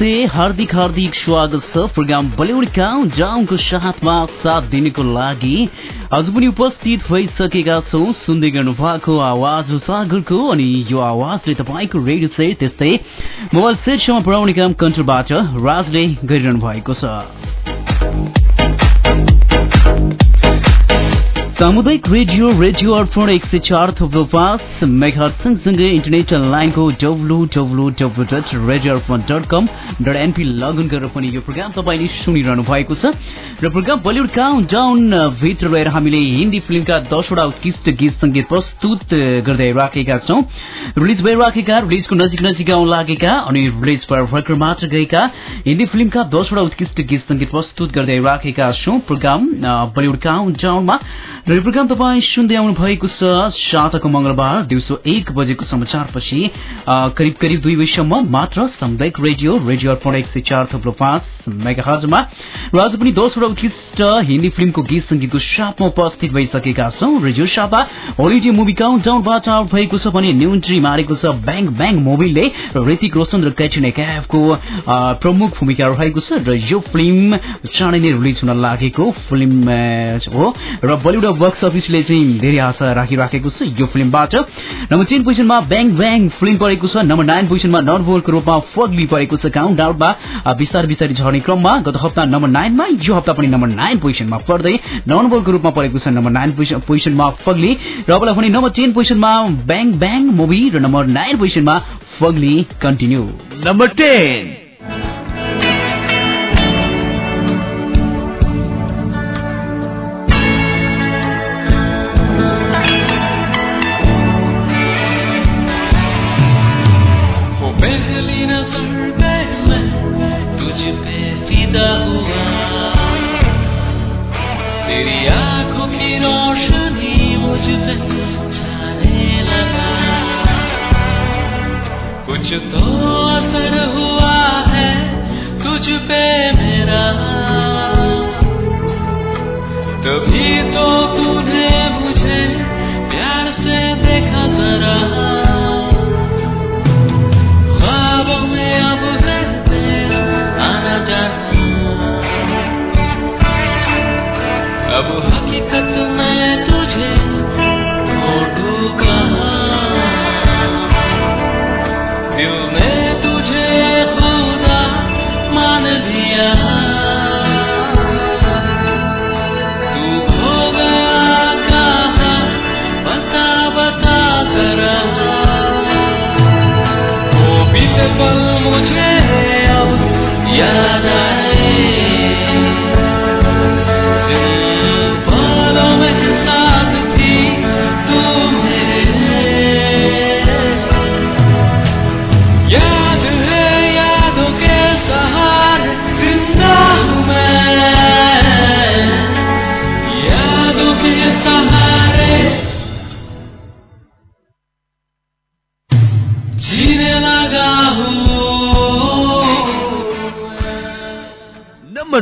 नमस्ते हार्दिक हार्दिक स्वागत छ प्रोग्राम बलिउड काउन्ट डाउनको साथमा साथ दिनको लागि। आज पनि उपस्थित भइसकेका छौँ सुन्दै गर्नु भएको आवाज सागरको अनि यो आवाजले तपाईँको रेडियो सेट त्यस्तै मोबाइल सेटसम्म पुर्याउने काम कन्ट्रोलबाट राजले गरिरहनु भएको छ। सामुदायिक रेडियो रेडियो अर्पण एक सय चार थुप्रो पाँच मेघा सँगसँगै इन्टरनेट लाइनको W W W dot radio Arpan dot com dot NP login गरेर पनि यो प्रोग्राम तपाईँले सुनिरहनु भएको छ। र प्रोग्राम बलिउड काउन्ट डाउन भित्र रहेर हामीले हिन्दी फिल्मका दसवटा उत्कृष्ट गीत सङ्गीत प्रस्तुत गर्दै राखेका छौँ। रिलिज भइराखेका रिलिजको नजिक नजिक आउन लागेका अनि रिलिज भएर भर्खर मात्र गएका हिन्दी फिल्मका दसवटा उत्कृष्ट गीत सङ्गीत प्रस्तुत गर्दै राखेका छौँ। प्रोग्राम बलिउड काउन्ट यो प्रोग्राम तपाईँ सुन्दै आउनु भएको छ सातको मंगलबार दिउँसो एक बजेको समाचारपछि करिब करिब दुई बजीसम्म मात्र सामुदायिक रेडियो रेडियो अर्पण एक सय चार थप्लो पाँच मेगाहजमा र आज पनि दसवटा उत्कृष्ट हिन्दी फिल्मको गीत संगीतको सापमा उपस्थित भइसकेका छौँ। Radio Sapa holiday movie count डाउनबाट out भएको छ भने न्युन्ट्री मारेको छ ब्याङ ब्याङ मुभीले र ऋतिक रोशन र कैट्रिना क्याफको प्रमुख भूमिका रहेको छ। र यो फिल्म चाँडै नै रिलिज हुन लागेको फिल्म हो। र बलिउड बक्स अफिसले चाहिँ धेरै आशा राखिराखेको छ। यो फिल्मबाट नम्बर टेन पोजिसनमा ब्याङ ब्याङ फिल्म परेको छ। नम्बर नाइन पोजिसनमा नटबोलको रूपमा फग्ली परेको छ। काउन्ट डाउटमा बिस्तारै बिस्तारै झर्ने क्रममा गत हप्ता नम्बर नाइनमा यो हप्ता पनि नम्बर नाइन पोजिसनमा पर्दै नटबोलको रूपमा परेको छ। नम्बर नाइन पोजिसनमा फग्ली र अब भने नम्बर टेन पोजिसनमा ब्याङ ब्याङ मुभी र नम्बर नाइन पोजिसनमा Fugly continue. Number ten.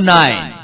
nine.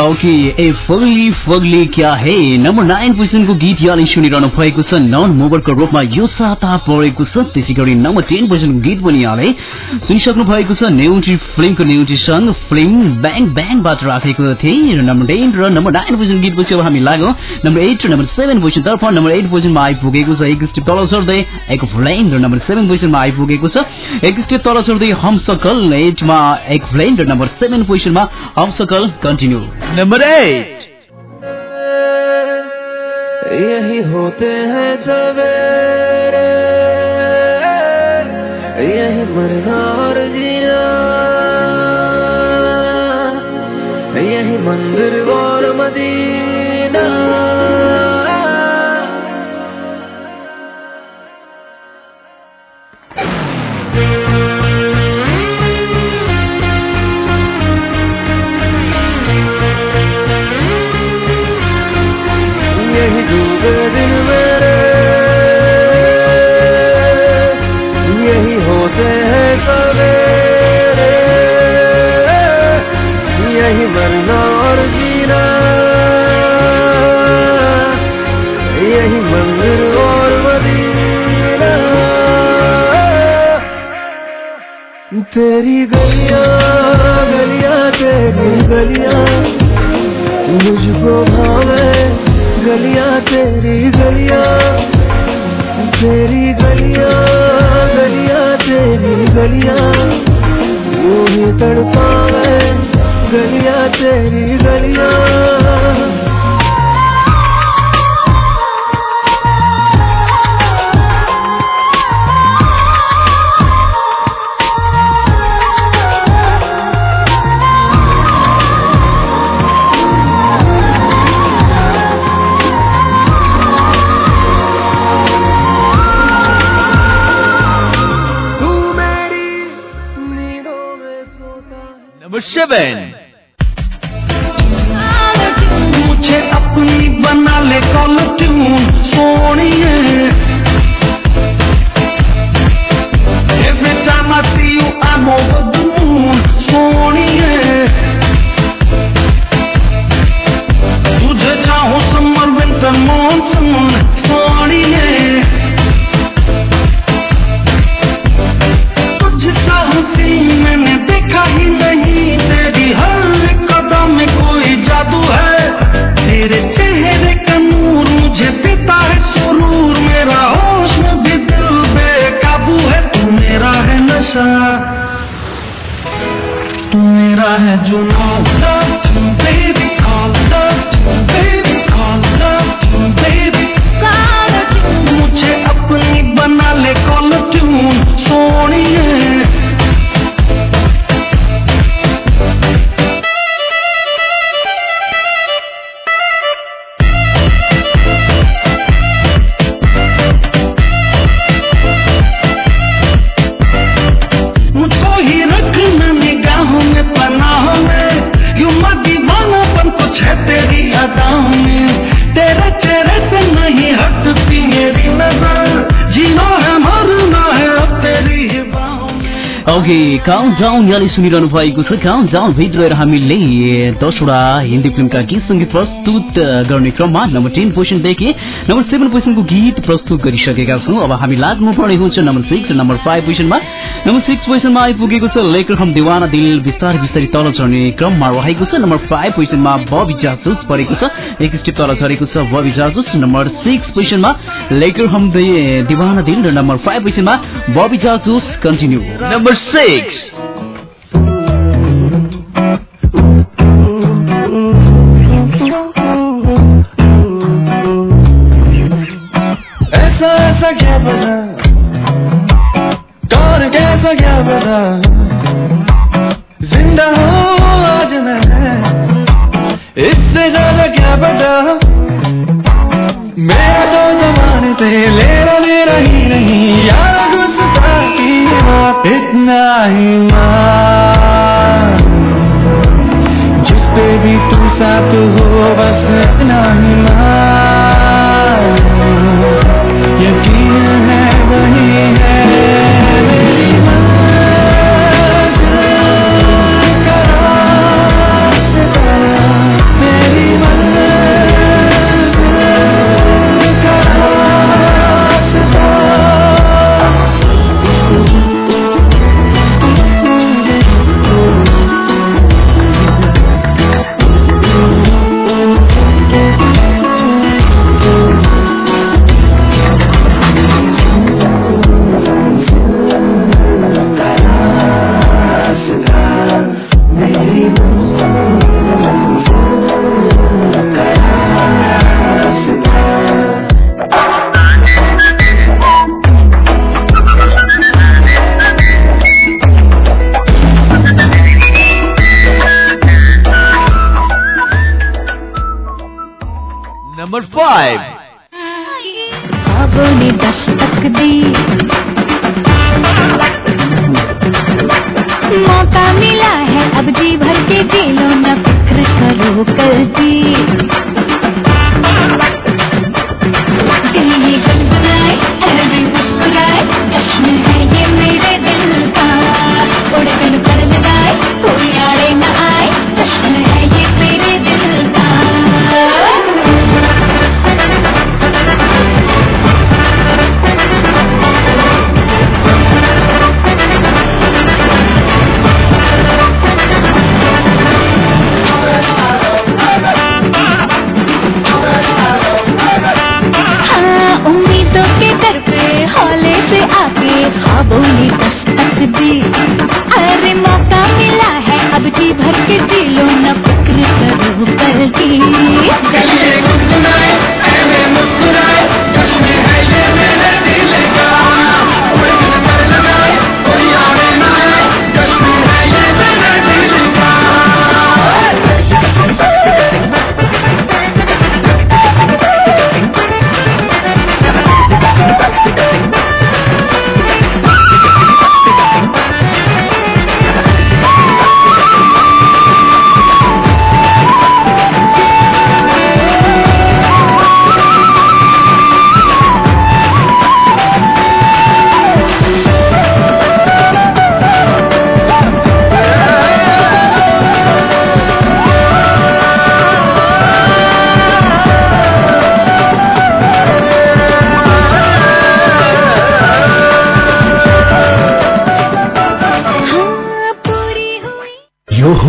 Okay ए फगली फगली क्या है? नम्बर नाइन पोजिसनको गीत यहाँले सुनिरहनु भएको छ। नन मोबरको रूपमा यो साता परेको छ। त्यसै गरी नम्बर टेन पोजिसनको गीत पनि यहाँले सुनिसक्नु भएको छ। नेउटी फिल्मको नेउटी सङ्ग फिल्म ब्याङ ब्याङबाट राखेको थिएँ। नम्बर टेन र नम्बर नाइन पोजिसनको गीत अब हामी लाग्यौँ नम्बर एट र नम्बर सेभेन पोजिसन तर्फ नम्बर एट पोजिसनमा आइपुगेको छ। एक स्टेप तल चढ्दै एक फ्लेन र नम्बर सेभेन पोजिसनमा आइपुगेको छ। एक स्टेप तल चढ्दै हमसकल एटमा एक फ्लेन र नम्बर सेभेन पोजिसनमा हमसकल। कन्टिन्यू नंबर एट यही होते हैं सवेरे। यही मरना और जीना। यही मंदिर और मदीना। है चेहरे का नूर मुझे पिता है सुरूर, मेरा होश में भी दिल बेकाबू है। तू मेरा है नशा, तू मेरा है जुनून। ओके काउन्ट डाउन यहाँले सुनिरहनु भएको छ। काउन्ट डाउन भित्र रहेर हामीले दसवटा हिन्दी फिल्मका गीत सङ्गीत प्रस्तुत गर्ने क्रममा नम्बर टेन पोजिसनदेखि नम्बर सेभेन पोजिसनको गीत प्रस्तुत गरिसकेका छौँ। अब हामी लाग्नु पर्ने हुन्छ नम्बर सिक्स नम्बर फाइभ पोजिसनमा नम्बर सिक्स पोजिसनमा आइपुगेको छ लेकर हम दिवाना दिल बिस्तारै बिस्तारै तल चढ्ने क्रममा रहेको छ। नम्बर फाइभ पोजिसनमा बबी जाजुस परेको छ। एक स्टेप तल झरेको छ बबी जाजुस। नम्बर सिक्स पोजिसनमा लेकर हम दिवाना दिल र नम्बर फाइभ पोजिसनमा Bobby Jasoos continue number six ऐसा ऐसा क्या बना? कैसा क्या बना? ज़िंदा हूँ आज मैं। इससे ज़्यादा क्या बता मेरा तो जमाने से लेना देना ही नहीं। यार गुस्सा की बात इतना ही मान जिस पे भी तू साथ हो बस इतना ही मान नंबर फाइव बाबू दी। मौका मिला है अब जी भर के जी लो न फ़िक्र करो कल की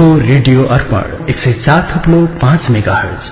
हो रेडियो अर्पण एक सौ चार थप्लो पाँच मेगा हर्ज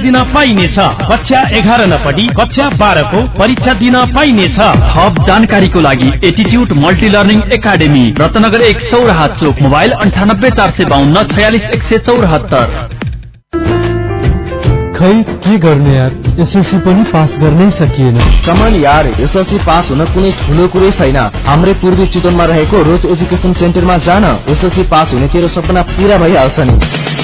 दिन पाइनेछ। कक्षा एघार नपढी कक्षा बाह्रको परीक्षा दिन पाइनेछ। थप जानकारीको लागि attitude multi learning academy Ratnanagar एक सौराहा चोक मोबाइल अन्ठानब्बे चार सय बाहन्न छयालिस एक सय चौरात्तर। खै के गर्ने यार? एसएलसी पनि पास गर्नै सकिएन। कमान यार एसएलसी पास हुन कुनै ठुलो कुरै छैन। हाम्रै पूर्वी चितवनमा रहेको रोज एजुकेसन सेन्टरमा जान एसएलसी पास हुने तेरो सपना पुरा भइहाल्छ नि।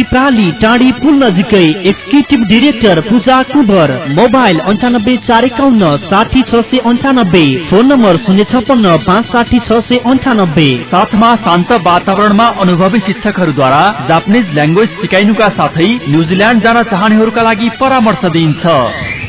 प्राली टाढी पुल नजिकै executive director Puja Kuber mobile अन्ठानब्बे चार एकाउन्न साठी छ सय अन्ठानब्बे फोन नम्बर शून्य छपन्न पाँच साठी छ सय अन्ठानब्बे। साथमा शान्त वातावरणमा अनुभवी शिक्षकहरूद्वारा जापानिज ल्याङ्ग्वेज सिकाइनुका साथै न्युजिल्यान्ड जान चाहनेहरूका लागि परामर्श दिइन्छ।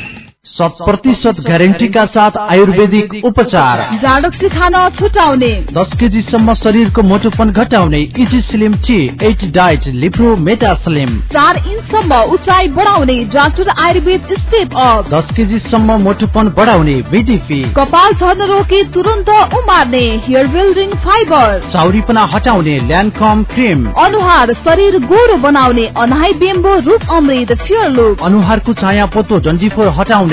शत प्रतिशत ग्यारेन्टीका साथ आयुर्वेदिक उपचार। जाडक्ती खान छुटाउने। दस केजीसम्म शरीरको मोटोपन घटाउने easy slim tea eight diet lipro meta slim. चार इन्चसम्म उचाइ बढाउने डाक्टर आयुर्वेद स्टेप अप दस केजीसम्म मोटोपन बढाउने बिडिपी कपाल झर्न रोकी तुरन्त उमार्ने हेयर बिल्डिङ फाइबर चाउरीपना हटाउने ल्यान्डकम क्रिम अनुहार शरीर गोरो बनाउने अनाइ बेम्बो रूप अमृत फ्योर लुक अनुहारको चाया पोतो डन्डीफोर हटाउने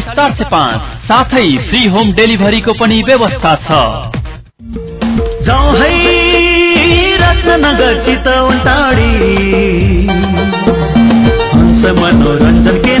चार सय पाँच साथै फ्री होम डिलीवरी को व्यवस्था छ। रत्नगर चितवन टाढी मनोरञ्जन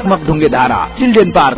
कलात्मक ढुङ्गे धारा children park.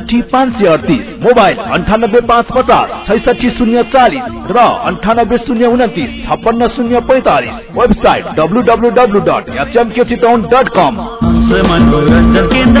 एकसठी पाँच सय अडतिस। मोबाइल अन्ठानब्बे पाँच पचास छैसठी शून्य चालिस र अन्ठानब्बे शून्य उन्तिस छप्पन्न शून्य पैतालिस। Website W W W dot HMK Chitwan dot com. मनोरञ्जन केन्द्र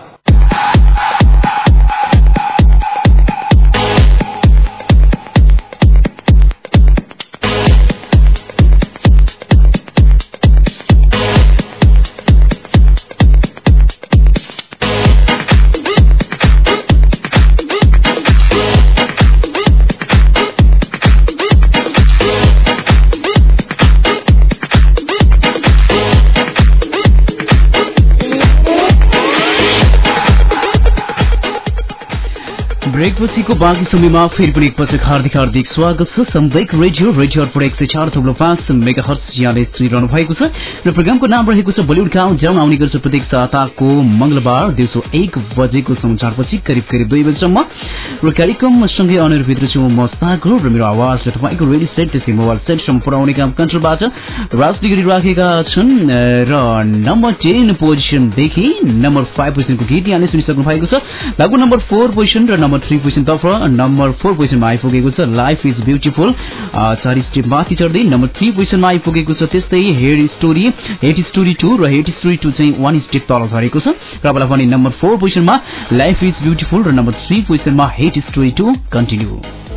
ब्रेक पछिको बाँकी समयमा फेरि पनि एकपटक हार्दिक हार्दिक स्वागत छ। सामुदायिक रेडियो रेडियो अर्पण एक सय चार थप्लो पाँच मेगा हर्स यहाँले सुनिरहनु भएको छ र प्रोग्रामको नाम रहेको छ बलिउड काउन्ट डाउन आउने गर्छ प्रत्येक साताको मंगलबार दिउँसो एक बजेको समाचारपछि करिब करिब दुई बजीसम्म। र कार्यक्रम सँगै अनिर्भित्र छु म सागर र मेरो आवाजले तपाईँको रेडियो सेट त्यस्तै मोबाइल सेटसम्म पुर्याउने काम कन्ट्रोलबाट राजनीति गरिराखेका छन्। र नम्बर टेन पोजिसनदेखि नम्बर फाइभ पोजिसनको गीत यहाँले सुनिसक्नु भएको छ। लागु नम्बर फोर पोजिसन र नम्बर थ्री पोजिसनतर्फ नम्बर फोर पोजिसनमा आइपुगेको छ लाइफ इज ब्युटिफुल चार स्टेप माथि चढ्दै नम्बर थ्री पोजिसनमा आइपुगेको छ त्यस्तै hate story hate story two र हेड स्टोरी टू चाहिँ वान स्टेप तल झरेको छ। र अब नम्बर फोर पोजिसनमा लाइफ इज ब्युटिफुल र नम्बर थ्री पोजिसनमा हेड स्टोरी टू कन्टिन्यू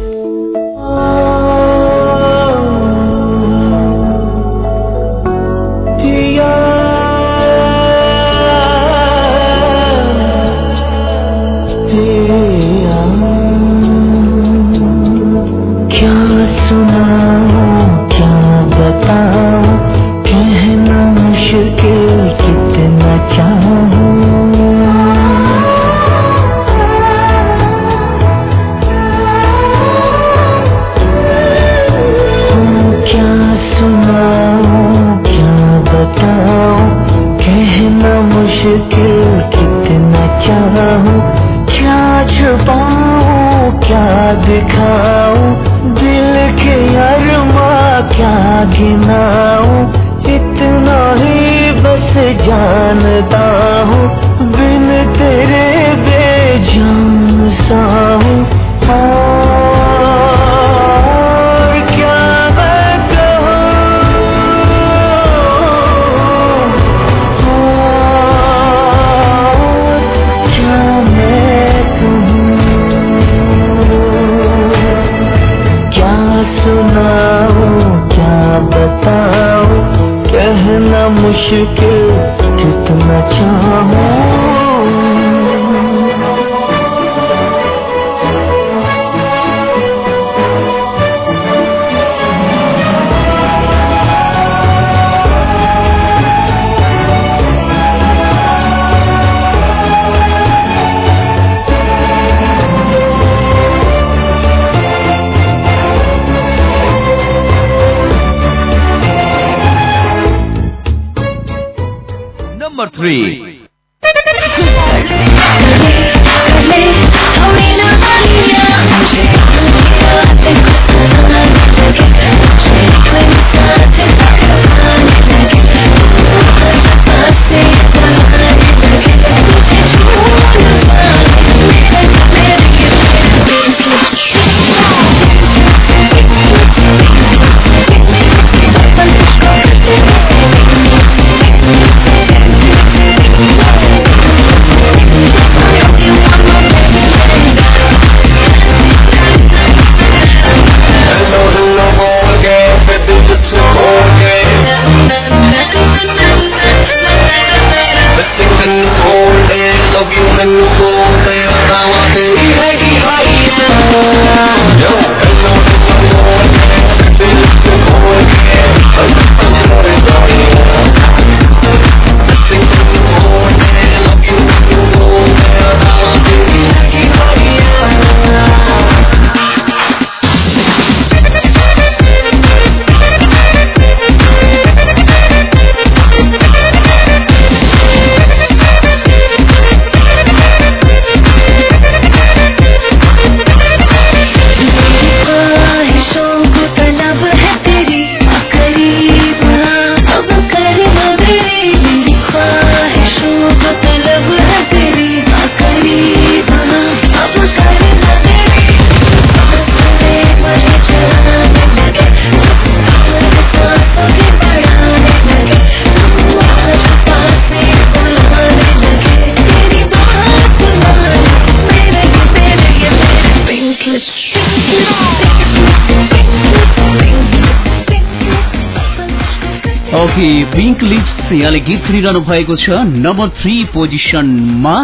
यहाँले गीत सुनिरहनु भएको छ। नम्बर थ्री पोजिसनमा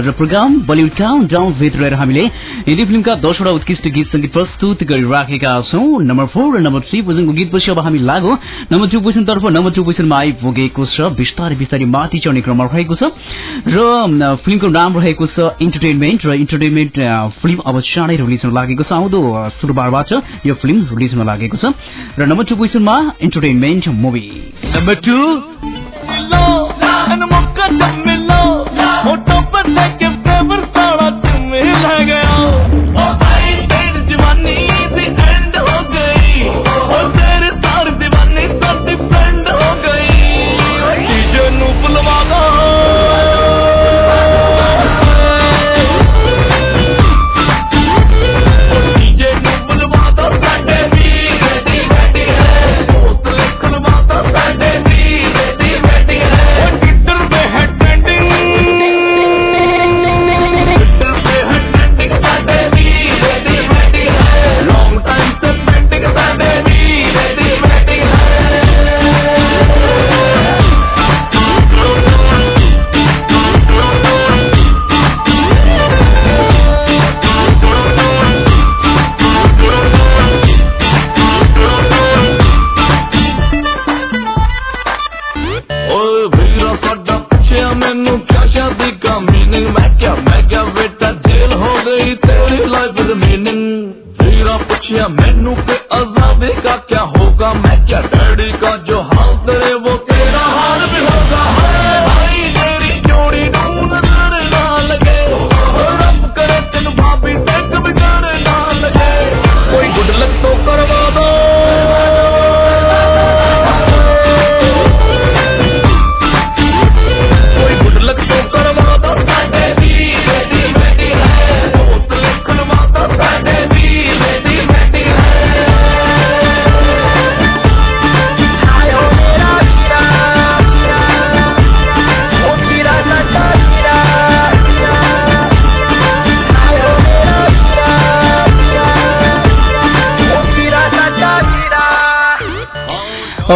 र प्रोग्राम बलिउड काउन्ट डाउन भित्र रहेर हामीले हिन्दी फिल्मका दसवटा उत्कृष्ट गीत सङ्गीत प्रस्तुत गरिराखेका छौँ। नम्बर फोर र नम्बर थ्री पोजिसनको गीतपछि अब हामी लागो। नम्बर टू पोजिसनतर्फ नम्बर टू पोजिसनमा आइपुगेको छ बिस्तारै बिस्तारै माथि चढ्ने क्रममा रहेको छ। र फिल्मको नाम रहेको छ इन्टरटेनमेन्ट र इन्टरटेनमेन्ट फिल्म अब चाँडै रिलिज हुन लागेको छ। आउँदो शुक्रबारबाट यो फिल्म रिलिज हुन लागेको छ। र नम्बर टू पोजिसनमा इन्टरटेनमेन्ट मुभी नंबर टू కళ్ళలో మొక్క దమ్మిలో ఒట్టొప్ప దగ్గర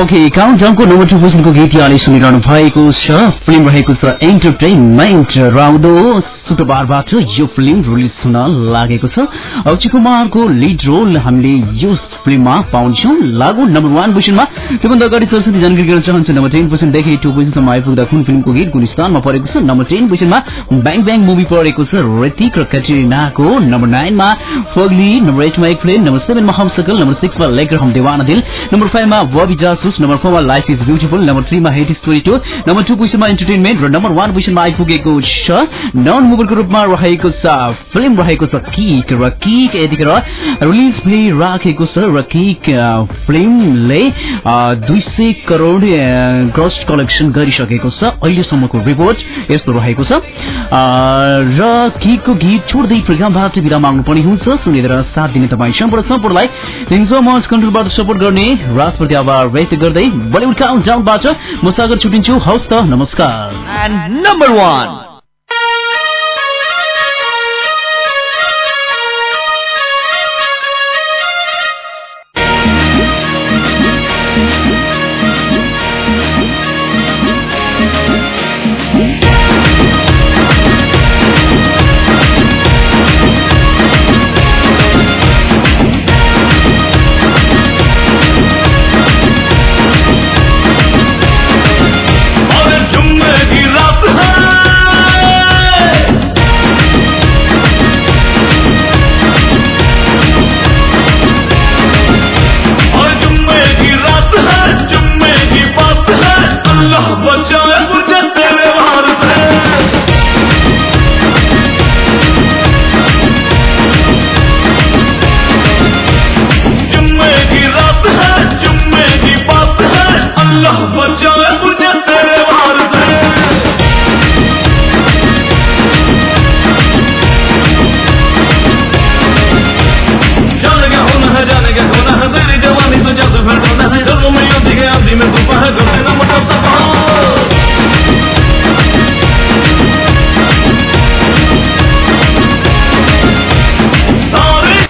ओके काउन्टाउनको नम्बर टू पोजिसनको गीत यहाँले सुनिरहनु भएको छ। फिल्म रहेको छ एन्टरटेनमेन्ट र आउँदो शुक्रबारबाट यो फिल्म रिलिज हुन लागेको छ। अक्षय कुमारको लिड रोल हामीले यो फिल्ममा पाउनेछौँ। लागु नम्बर वान पोजिसनमा त्योभन्दा अगाडि सरस्वती जानकारी गर्न चाहन्छु नम्बर टेन पोजिसनदेखि टू पोजिसनसम्म आइपुग्दा कुन फिल्मको गीत कुन स्थानमा परेको छ। नम्बर टेन पोजिसनमा ब्याङ ब्याङ मुभी परेको छ। ऋतिक र कट्रिनाको नम्बर नाइनमा फगली। नम्बर एटमा एक फ्लेम नम्बर सेभेनमा हमसकल। नम्बर सिक्समा लेकर हम देवाना दिल। नम्बर फाइभमा बबी जासुस। नम्बर फोरमा life is beautiful. Number थ्रीमा hate story two. Number two पोजिसनमा इन्टरटेनमेन्ट र नम्बर वान पोजिसनमा आइपुगेको छ। नन मुभीको रूपमा रहेको छ फिल्म रहेको छ किक र किक यतिखेर रिलिज भइराखेको छ र किक फिल्मले दुई सय करोड अ, ग्रस कलेक्सन गरिसकेको छ अहिलेसम्मको रिपोर्ट यस्तो रहेको छ। र किकको गीत छोड्दै प्रोग्रामबाट विदा माग्नुपर्ने हुन्छ। सुनेर साथ दिने तपाईँ सम्पूर्ण सम्पूर्णलाई थ्याङ्क सो मच कन्ट्रोलबाट सपोर्ट गर्ने राजप्रति आभार व्यक्त गर्दै बलिउड काउन्ट डाउनबाट म सागर छुटिन्छु। हवस् त नमस्कार। And number one.